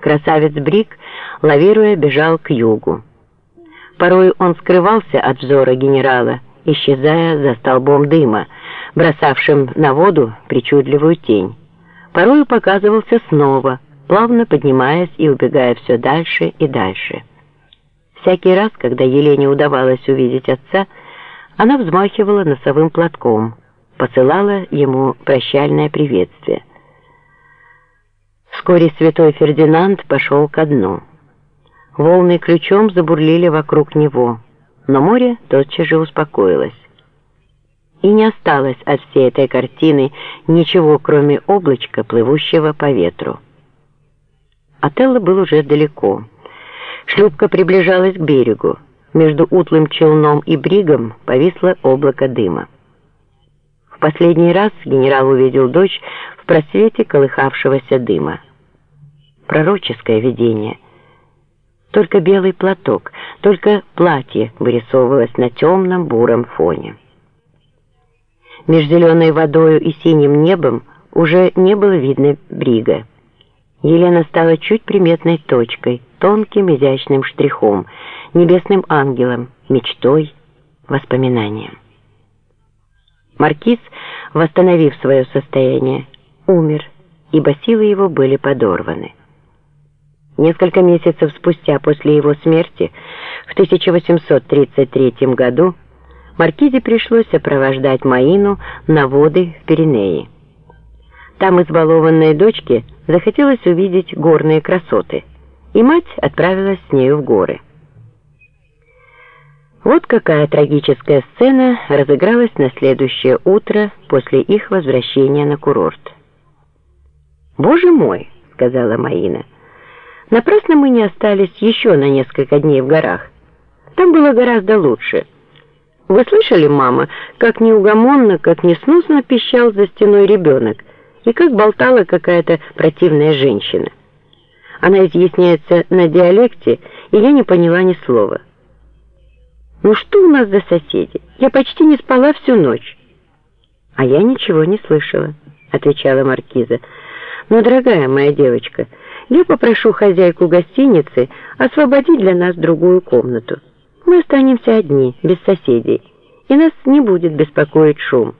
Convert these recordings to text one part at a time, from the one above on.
Красавец Брик, лавируя, бежал к югу. Порой он скрывался от взора генерала, исчезая за столбом дыма, бросавшим на воду причудливую тень. Порою показывался снова, плавно поднимаясь и убегая все дальше и дальше. Всякий раз, когда Елене удавалось увидеть отца, она взмахивала носовым платком, посылала ему прощальное приветствие. Вскоре святой Фердинанд пошел ко дну. Волны ключом забурлили вокруг него, но море тотчас же успокоилось. И не осталось от всей этой картины ничего, кроме облачка, плывущего по ветру. Отелло был уже далеко. Шлюпка приближалась к берегу. Между утлым челном и бригом повисло облако дыма. В последний раз генерал увидел дочь в просвете колыхавшегося дыма пророческое видение. Только белый платок, только платье вырисовывалось на темном буром фоне. Меж зеленой водою и синим небом уже не было видно брига. Елена стала чуть приметной точкой, тонким изящным штрихом, небесным ангелом, мечтой, воспоминанием. Маркиз, восстановив свое состояние, умер, ибо силы его были подорваны. Несколько месяцев спустя после его смерти, в 1833 году, Маркизе пришлось сопровождать Маину на воды в Пиренеи. Там избалованной дочке захотелось увидеть горные красоты, и мать отправилась с нею в горы. Вот какая трагическая сцена разыгралась на следующее утро после их возвращения на курорт. «Боже мой!» — сказала Маина — Напрасно мы не остались еще на несколько дней в горах. Там было гораздо лучше. Вы слышали, мама, как неугомонно, как несносно пищал за стеной ребенок, и как болтала какая-то противная женщина. Она изъясняется на диалекте, и я не поняла ни слова. «Ну что у нас за соседи? Я почти не спала всю ночь». «А я ничего не слышала», — отвечала Маркиза. «Но, дорогая моя девочка, — я попрошу хозяйку гостиницы освободить для нас другую комнату. Мы останемся одни, без соседей, и нас не будет беспокоить шум.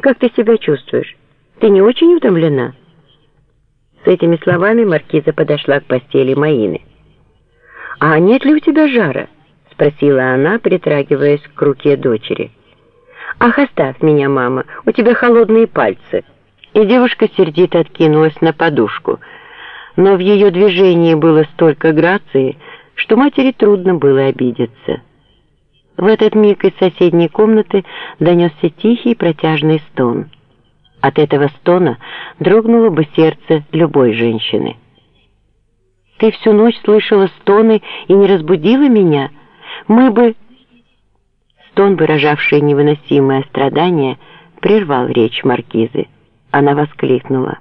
Как ты себя чувствуешь? Ты не очень утомлена?» С этими словами маркиза подошла к постели Маины. «А нет ли у тебя жара?» — спросила она, притрагиваясь к руке дочери. «Ах, оставь меня, мама, у тебя холодные пальцы». И девушка сердито откинулась на подушку — но в ее движении было столько грации, что матери трудно было обидеться. В этот миг из соседней комнаты донесся тихий протяжный стон. От этого стона дрогнуло бы сердце любой женщины. «Ты всю ночь слышала стоны и не разбудила меня? Мы бы...» Стон, выражавший невыносимое страдание, прервал речь маркизы. Она воскликнула.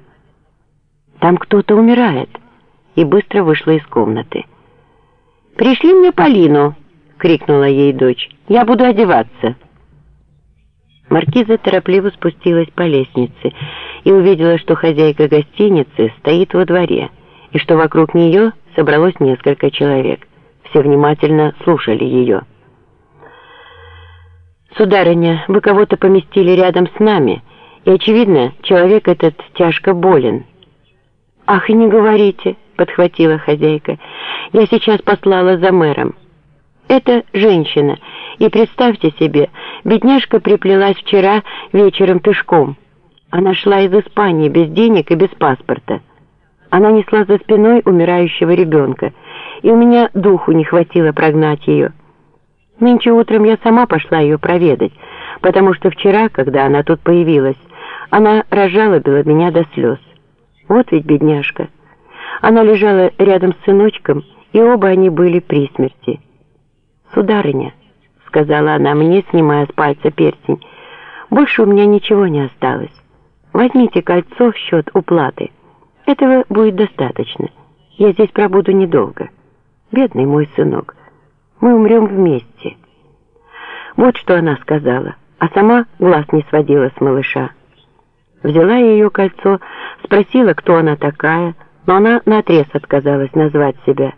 Там кто-то умирает!» И быстро вышла из комнаты. «Пришли мне Полину!» — крикнула ей дочь. «Я буду одеваться!» Маркиза торопливо спустилась по лестнице и увидела, что хозяйка гостиницы стоит во дворе, и что вокруг нее собралось несколько человек. Все внимательно слушали ее. «Сударыня, вы кого-то поместили рядом с нами, и, очевидно, человек этот тяжко болен». «Ах, и не говорите!» — подхватила хозяйка. «Я сейчас послала за мэром. Это женщина, и представьте себе, бедняжка приплелась вчера вечером пешком. Она шла из Испании без денег и без паспорта. Она несла за спиной умирающего ребенка, и у меня духу не хватило прогнать ее. Нынче утром я сама пошла ее проведать, потому что вчера, когда она тут появилась, она разжалобила меня до слез. Вот ведь бедняжка. Она лежала рядом с сыночком, и оба они были при смерти. «Сударыня», — сказала она мне, снимая с пальца перстень, — «больше у меня ничего не осталось. Возьмите кольцо в счет уплаты. Этого будет достаточно. Я здесь пробуду недолго. Бедный мой сынок, мы умрем вместе». Вот что она сказала, а сама глаз не сводила с малыша. Взяла ее кольцо, спросила, кто она такая, но она наотрез отказалась назвать себя